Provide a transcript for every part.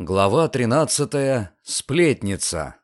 Глава 13. Сплетница.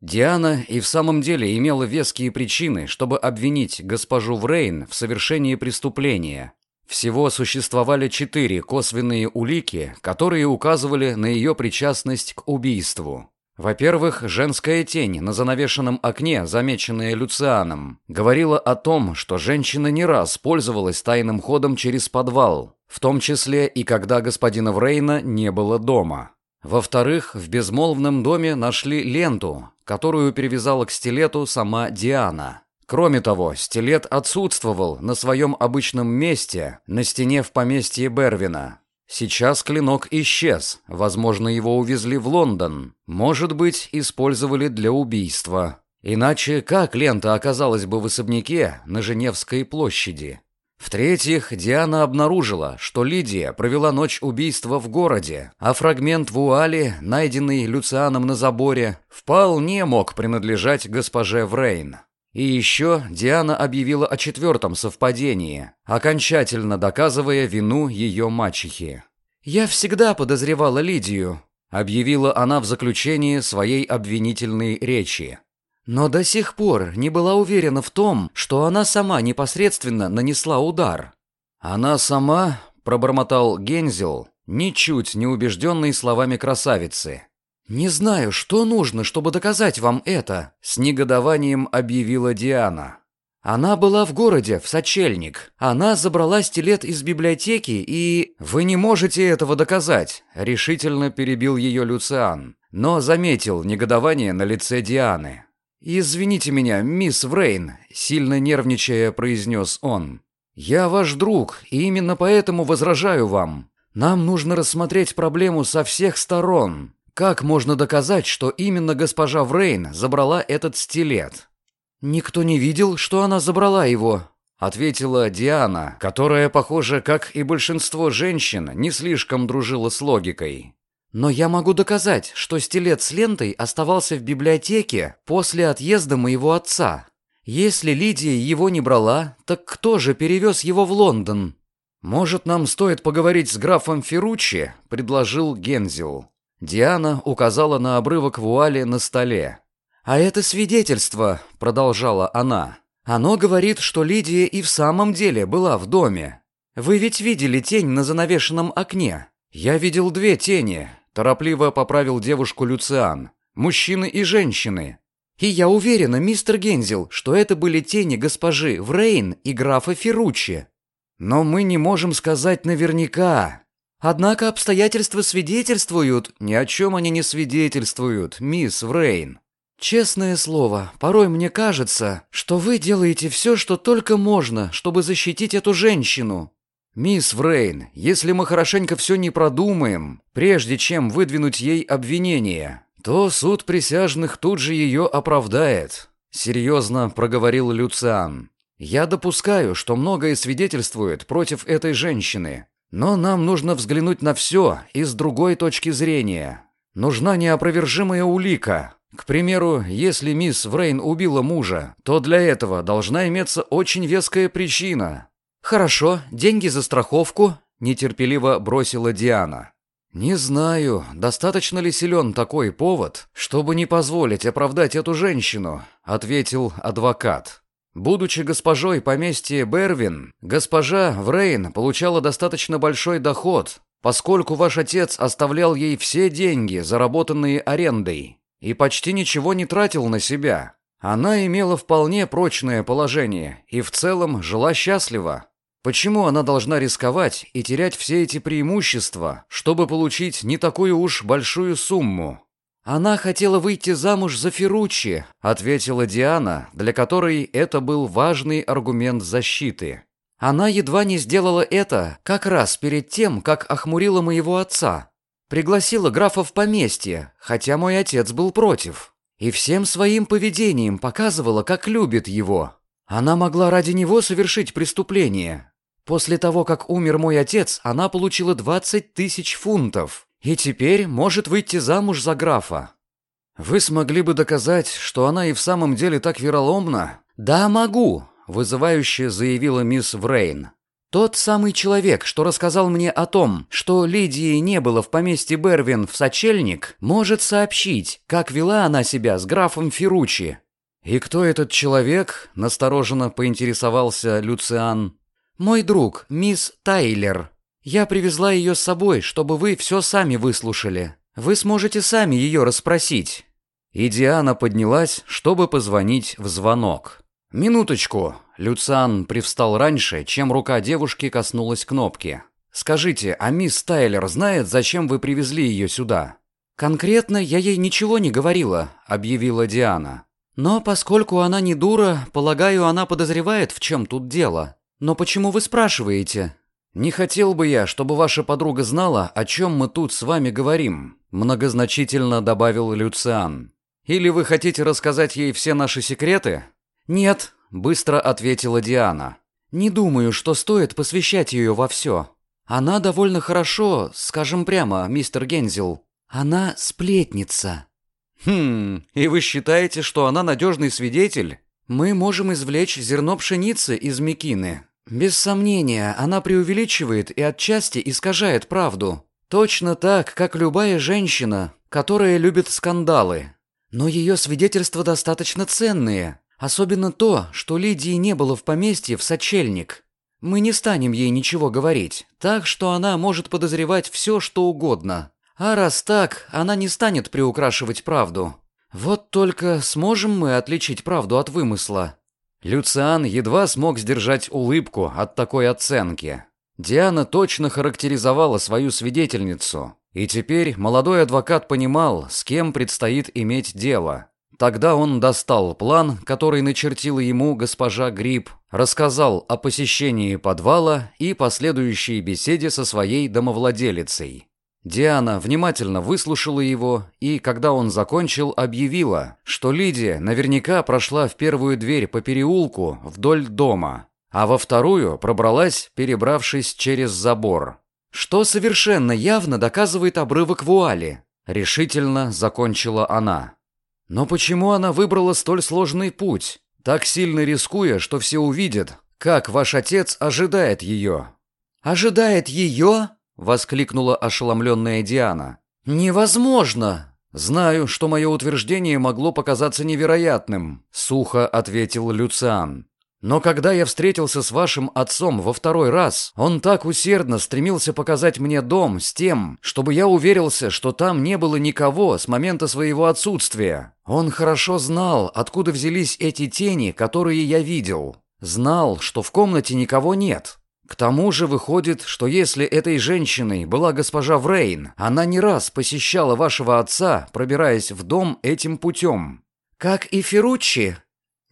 Диана и в самом деле имела веские причины, чтобы обвинить госпожу Врейн в совершении преступления. Всего существовали четыре косвенные улики, которые указывали на ее причастность к убийству. Во-первых, женская тень на занавешенном окне, замеченная Люцианом, говорила о том, что женщина не раз пользовалась тайным ходом через подвал, в том числе и когда господина Врейна не было дома. Во-вторых, в безмолвном доме нашли ленту, которую перевязала к стилету сама Диана. Кроме того, стилет отсутствовал на своем обычном месте на стене в поместье Бервина. Сейчас клинок исчез, возможно, его увезли в Лондон, может быть, использовали для убийства. Иначе как лента оказалась бы в особняке на Женевской площади? В-третьих, Диана обнаружила, что Лидия провела ночь убийства в городе, а фрагмент вуали, найденный Люцианом на заборе, вполне мог принадлежать госпоже Врейн. И еще Диана объявила о четвертом совпадении, окончательно доказывая вину ее мачехи. «Я всегда подозревала Лидию», — объявила она в заключении своей обвинительной речи но до сих пор не была уверена в том, что она сама непосредственно нанесла удар. «Она сама?» – пробормотал Гензел, ничуть не убежденный словами красавицы. «Не знаю, что нужно, чтобы доказать вам это», – с негодованием объявила Диана. «Она была в городе, в сочельник. Она забрала стилет из библиотеки и...» «Вы не можете этого доказать», – решительно перебил ее Люциан, но заметил негодование на лице Дианы. «Извините меня, мисс Врейн», — сильно нервничая произнес он. «Я ваш друг, и именно поэтому возражаю вам. Нам нужно рассмотреть проблему со всех сторон. Как можно доказать, что именно госпожа Врейн забрала этот стилет?» «Никто не видел, что она забрала его», — ответила Диана, которая, похоже, как и большинство женщин, не слишком дружила с логикой. Но я могу доказать, что стилет с лентой оставался в библиотеке после отъезда моего отца. Если Лидия его не брала, так кто же перевез его в Лондон? Может, нам стоит поговорить с графом Ферруччи, предложил Гензел. Диана указала на обрывок вуали на столе. А это свидетельство, продолжала она. Оно говорит, что Лидия и в самом деле была в доме. Вы ведь видели тень на занавешенном окне? Я видел две тени, Торопливо поправил девушку Люциан. «Мужчины и женщины». «И я уверена, мистер Гензел, что это были тени госпожи Врейн и графа Ферруччи. Но мы не можем сказать наверняка. Однако обстоятельства свидетельствуют...» «Ни о чем они не свидетельствуют, мисс Врейн». «Честное слово, порой мне кажется, что вы делаете все, что только можно, чтобы защитить эту женщину. «Мисс Врейн, если мы хорошенько все не продумаем, прежде чем выдвинуть ей обвинение, то суд присяжных тут же ее оправдает», — серьезно проговорил Люциан. «Я допускаю, что многое свидетельствует против этой женщины, но нам нужно взглянуть на все и с другой точки зрения. Нужна неопровержимая улика. К примеру, если мисс Врейн убила мужа, то для этого должна иметься очень веская причина». «Хорошо, деньги за страховку», — нетерпеливо бросила Диана. «Не знаю, достаточно ли силен такой повод, чтобы не позволить оправдать эту женщину», — ответил адвокат. Будучи госпожой поместья Бервин, госпожа Врейн получала достаточно большой доход, поскольку ваш отец оставлял ей все деньги, заработанные арендой, и почти ничего не тратил на себя. Она имела вполне прочное положение и в целом жила счастливо. Почему она должна рисковать и терять все эти преимущества, чтобы получить не такую уж большую сумму? Она хотела выйти замуж за Ферруччи, ответила Диана, для которой это был важный аргумент защиты. Она едва не сделала это как раз перед тем, как охмурила моего отца. Пригласила графа в поместье, хотя мой отец был против. И всем своим поведением показывала, как любит его. Она могла ради него совершить преступление, После того, как умер мой отец, она получила 20 тысяч фунтов и теперь может выйти замуж за графа. Вы смогли бы доказать, что она и в самом деле так вероломна? Да, могу, вызывающе заявила мисс Врейн. Тот самый человек, что рассказал мне о том, что Лидии не было в поместье Бервин в сочельник, может сообщить, как вела она себя с графом Ферручи. «И кто этот человек?» – настороженно поинтересовался Люциан. «Мой друг, мисс Тайлер. Я привезла ее с собой, чтобы вы все сами выслушали. Вы сможете сами ее расспросить». И Диана поднялась, чтобы позвонить в звонок. «Минуточку!» Люциан привстал раньше, чем рука девушки коснулась кнопки. «Скажите, а мисс Тайлер знает, зачем вы привезли ее сюда?» «Конкретно я ей ничего не говорила», — объявила Диана. «Но поскольку она не дура, полагаю, она подозревает, в чем тут дело. Но почему вы спрашиваете?» «Не хотел бы я, чтобы ваша подруга знала, о чем мы тут с вами говорим», — многозначительно добавил Люциан. «Или вы хотите рассказать ей все наши секреты?» «Нет», — быстро ответила Диана. «Не думаю, что стоит посвящать ее во все. Она довольно хорошо, скажем прямо, мистер Гензел. Она сплетница». «Хм, и вы считаете, что она надежный свидетель?» «Мы можем извлечь зерно пшеницы из мекины. Без сомнения, она преувеличивает и отчасти искажает правду. Точно так, как любая женщина, которая любит скандалы. Но ее свидетельства достаточно ценные, Особенно то, что Лидии не было в поместье в сочельник. Мы не станем ей ничего говорить, так что она может подозревать все, что угодно. А раз так, она не станет приукрашивать правду. Вот только сможем мы отличить правду от вымысла. Люциан едва смог сдержать улыбку от такой оценки. Диана точно характеризовала свою свидетельницу, и теперь молодой адвокат понимал, с кем предстоит иметь дело. Тогда он достал план, который начертила ему госпожа Гриб, рассказал о посещении подвала и последующей беседе со своей домовладелицей. Диана внимательно выслушала его и, когда он закончил, объявила, что Лидия наверняка прошла в первую дверь по переулку вдоль дома, а во вторую пробралась, перебравшись через забор. Что совершенно явно доказывает обрывок вуали, решительно закончила она. Но почему она выбрала столь сложный путь, так сильно рискуя, что все увидят, как ваш отец ожидает ее? «Ожидает ее?» — воскликнула ошеломленная Диана. «Невозможно!» «Знаю, что мое утверждение могло показаться невероятным», — сухо ответил Люциан. Но когда я встретился с вашим отцом во второй раз, он так усердно стремился показать мне дом с тем, чтобы я уверился, что там не было никого с момента своего отсутствия. Он хорошо знал, откуда взялись эти тени, которые я видел. Знал, что в комнате никого нет. К тому же выходит, что если этой женщиной была госпожа Врейн, она не раз посещала вашего отца, пробираясь в дом этим путем. «Как и Ферруччи»,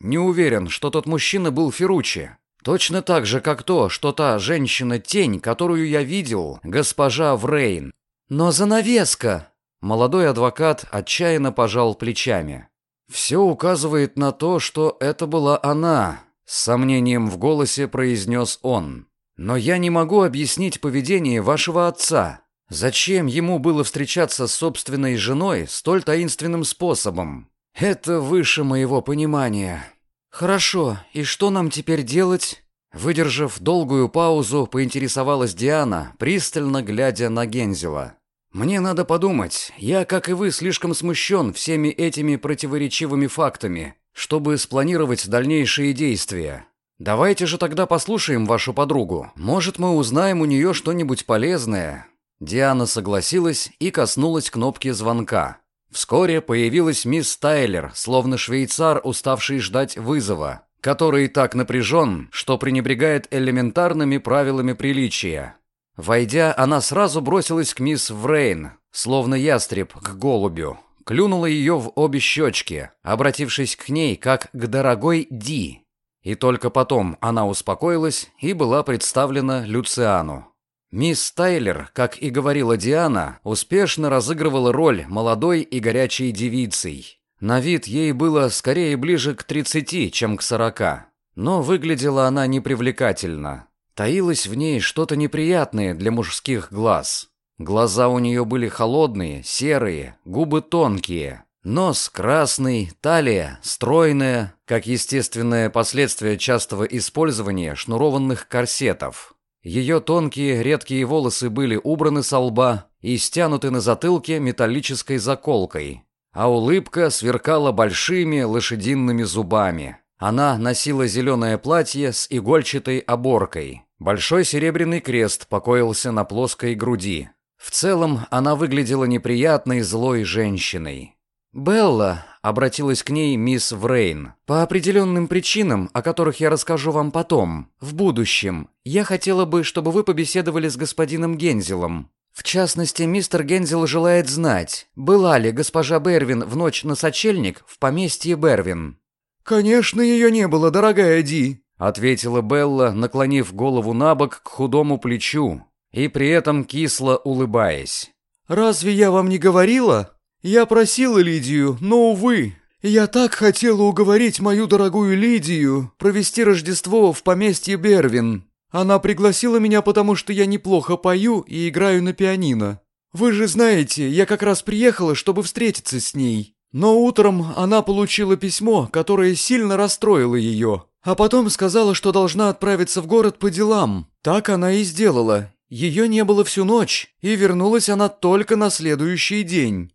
не уверен, что тот мужчина был Ферручи. Точно так же, как то, что та женщина-тень, которую я видел, госпожа Врейн. Но занавеска! Молодой адвокат отчаянно пожал плечами. Все указывает на то, что это была она, с сомнением в голосе произнес он. Но я не могу объяснить поведение вашего отца. Зачем ему было встречаться с собственной женой столь таинственным способом? Это выше моего понимания. Хорошо, и что нам теперь делать? Выдержав долгую паузу, поинтересовалась Диана, пристально глядя на Гензела. Мне надо подумать. Я, как и вы, слишком смущен всеми этими противоречивыми фактами, чтобы спланировать дальнейшие действия. Давайте же тогда послушаем вашу подругу. Может, мы узнаем у нее что-нибудь полезное. Диана согласилась и коснулась кнопки звонка. Вскоре появилась мисс Тайлер, словно швейцар, уставший ждать вызова, который так напряжен, что пренебрегает элементарными правилами приличия. Войдя, она сразу бросилась к мисс Врейн, словно ястреб к голубю, клюнула ее в обе щечки, обратившись к ней как к дорогой Ди. И только потом она успокоилась и была представлена Люциану. Мисс Тайлер, как и говорила Диана, успешно разыгрывала роль молодой и горячей девицей. На вид ей было скорее ближе к 30, чем к 40. Но выглядела она непривлекательно. Таилось в ней что-то неприятное для мужских глаз. Глаза у нее были холодные, серые, губы тонкие. Нос красный, талия стройная, как естественное последствие частого использования шнурованных корсетов. Ее тонкие редкие волосы были убраны со лба и стянуты на затылке металлической заколкой, а улыбка сверкала большими лошадиными зубами. Она носила зеленое платье с игольчатой оборкой. Большой серебряный крест покоился на плоской груди. В целом она выглядела неприятной злой женщиной. «Белла», — обратилась к ней мисс Врейн, «по определенным причинам, о которых я расскажу вам потом, в будущем, я хотела бы, чтобы вы побеседовали с господином Гензелом. В частности, мистер Гензел желает знать, была ли госпожа Бервин в ночь на сочельник в поместье Бервин». «Конечно, ее не было, дорогая Ди», — ответила Белла, наклонив голову на бок к худому плечу и при этом кисло улыбаясь. «Разве я вам не говорила? Я просила Лидию, но, увы, я так хотела уговорить мою дорогую Лидию провести Рождество в поместье Бервин. Она пригласила меня, потому что я неплохо пою и играю на пианино. Вы же знаете, я как раз приехала, чтобы встретиться с ней. Но утром она получила письмо, которое сильно расстроило ее, а потом сказала, что должна отправиться в город по делам. Так она и сделала. Ее не было всю ночь, и вернулась она только на следующий день.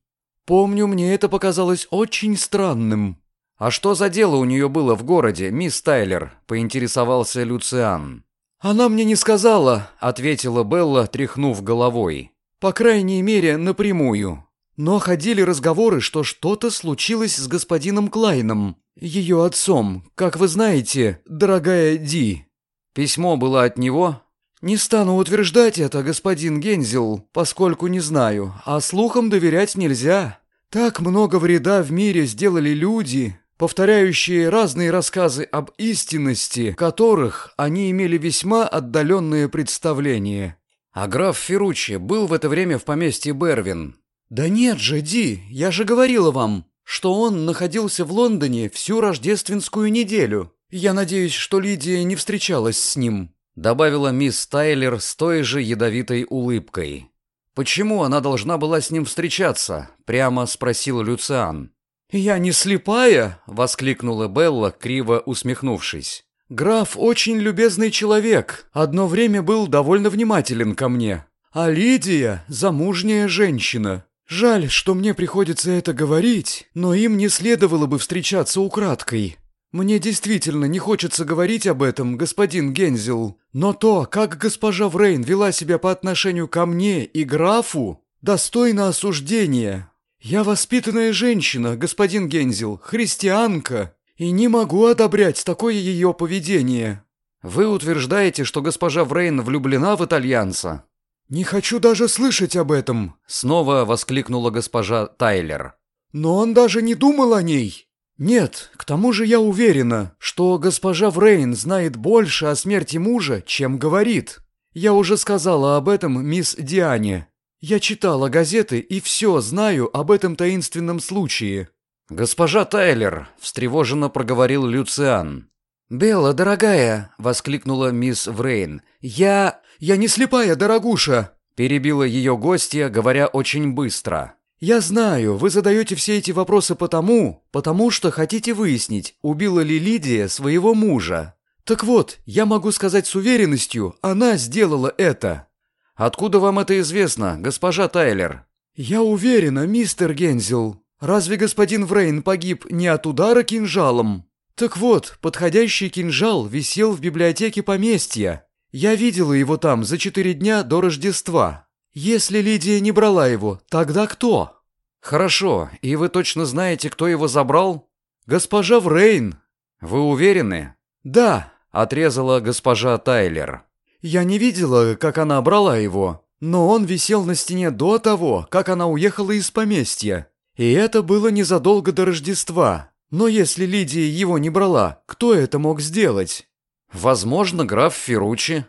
Помню, мне это показалось очень странным. «А что за дело у нее было в городе, мисс Тайлер?» – поинтересовался Люциан. «Она мне не сказала», — ответила Белла, тряхнув головой. «По крайней мере, напрямую. Но ходили разговоры, что что-то случилось с господином Клайном, ее отцом, как вы знаете, дорогая Ди». «Письмо было от него?» «Не стану утверждать это, господин Гензел, поскольку не знаю, а слухам доверять нельзя. Так много вреда в мире сделали люди, повторяющие разные рассказы об истинности, которых они имели весьма отдаленные представления. А граф Ферруччи был в это время в поместье Бервин. «Да нет же, Ди, я же говорила вам, что он находился в Лондоне всю рождественскую неделю. Я надеюсь, что Лидия не встречалась с ним», добавила мисс Тайлер с той же ядовитой улыбкой. «Почему она должна была с ним встречаться?» прямо спросил Люциан. «Я не слепая!» — воскликнула Белла, криво усмехнувшись. «Граф очень любезный человек, одно время был довольно внимателен ко мне. А Лидия — замужняя женщина. Жаль, что мне приходится это говорить, но им не следовало бы встречаться украдкой. Мне действительно не хочется говорить об этом, господин Гензел, но то, как госпожа Врейн вела себя по отношению ко мне и графу, достойно осуждения. «Я воспитанная женщина, господин Гензел, христианка, и не могу одобрять такое ее поведение». «Вы утверждаете, что госпожа Врейн влюблена в итальянца?» «Не хочу даже слышать об этом», — снова воскликнула госпожа Тайлер. «Но он даже не думал о ней». «Нет, к тому же я уверена, что госпожа Врейн знает больше о смерти мужа, чем говорит. Я уже сказала об этом мисс Диане. Я читала газеты и все знаю об этом таинственном случае». «Госпожа Тайлер», — встревоженно проговорил Люциан. «Белла, дорогая», — воскликнула мисс Врейн, — «я... я не слепая, дорогуша», — перебила ее гостья, говоря очень быстро. «Я знаю, вы задаете все эти вопросы потому, потому что хотите выяснить, убила ли Лидия своего мужа. Так вот, я могу сказать с уверенностью, она сделала это». «Откуда вам это известно, госпожа Тайлер?» «Я уверена, мистер Гензел. Разве господин Врейн погиб не от удара кинжалом? Так вот, подходящий кинжал висел в библиотеке поместья. Я видела его там за четыре дня до Рождества. Если Лидия не брала его, тогда кто?» «Хорошо, и вы точно знаете, кто его забрал?» «Госпожа Врейн». «Вы уверены?» «Да», — отрезала госпожа Тайлер. Я не видела, как она брала его, но он висел на стене до того, как она уехала из поместья. И это было незадолго до Рождества. Но если Лидия его не брала, кто это мог сделать? Возможно, граф Ферручи.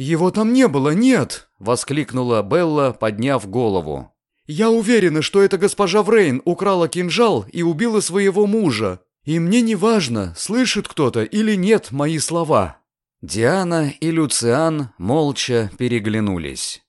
Его там не было, нет, воскликнула Белла, подняв голову. Я уверена, что эта госпожа Врейн украла кинжал и убила своего мужа. И мне не важно, слышит кто-то или нет мои слова. Диана и Люциан молча переглянулись.